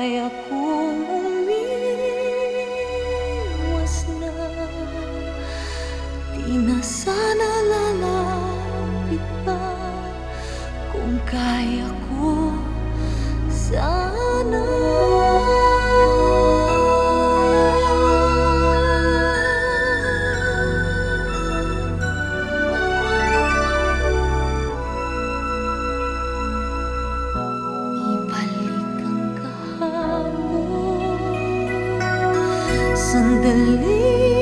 ay akong umiwas na. Di na sana lalapit Kung kaya ko sana. 神的离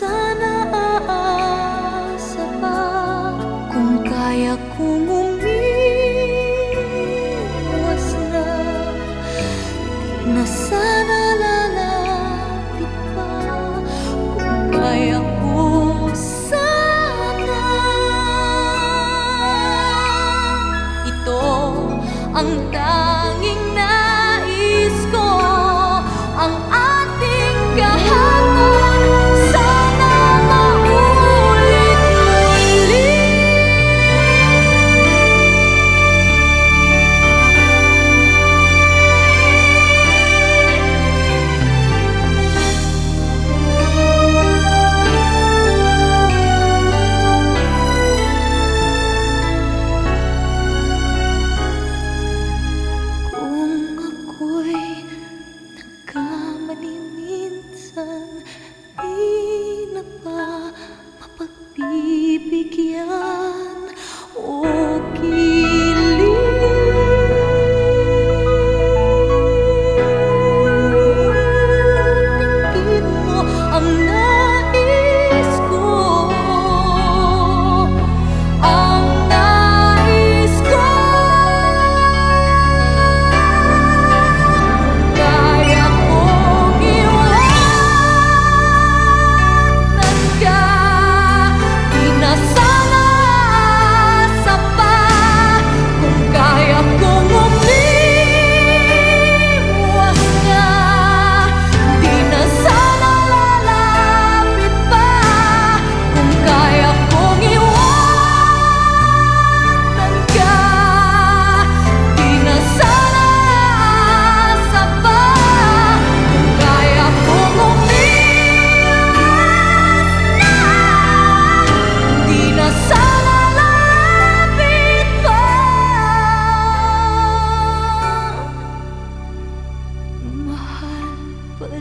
Sana aasa pa Kung kaya kong umiwas na. Na sana lalapit pa Kung kaya ko sana. Ito ang tanging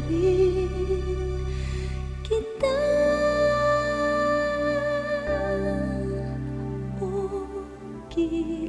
Kita, oh, kita.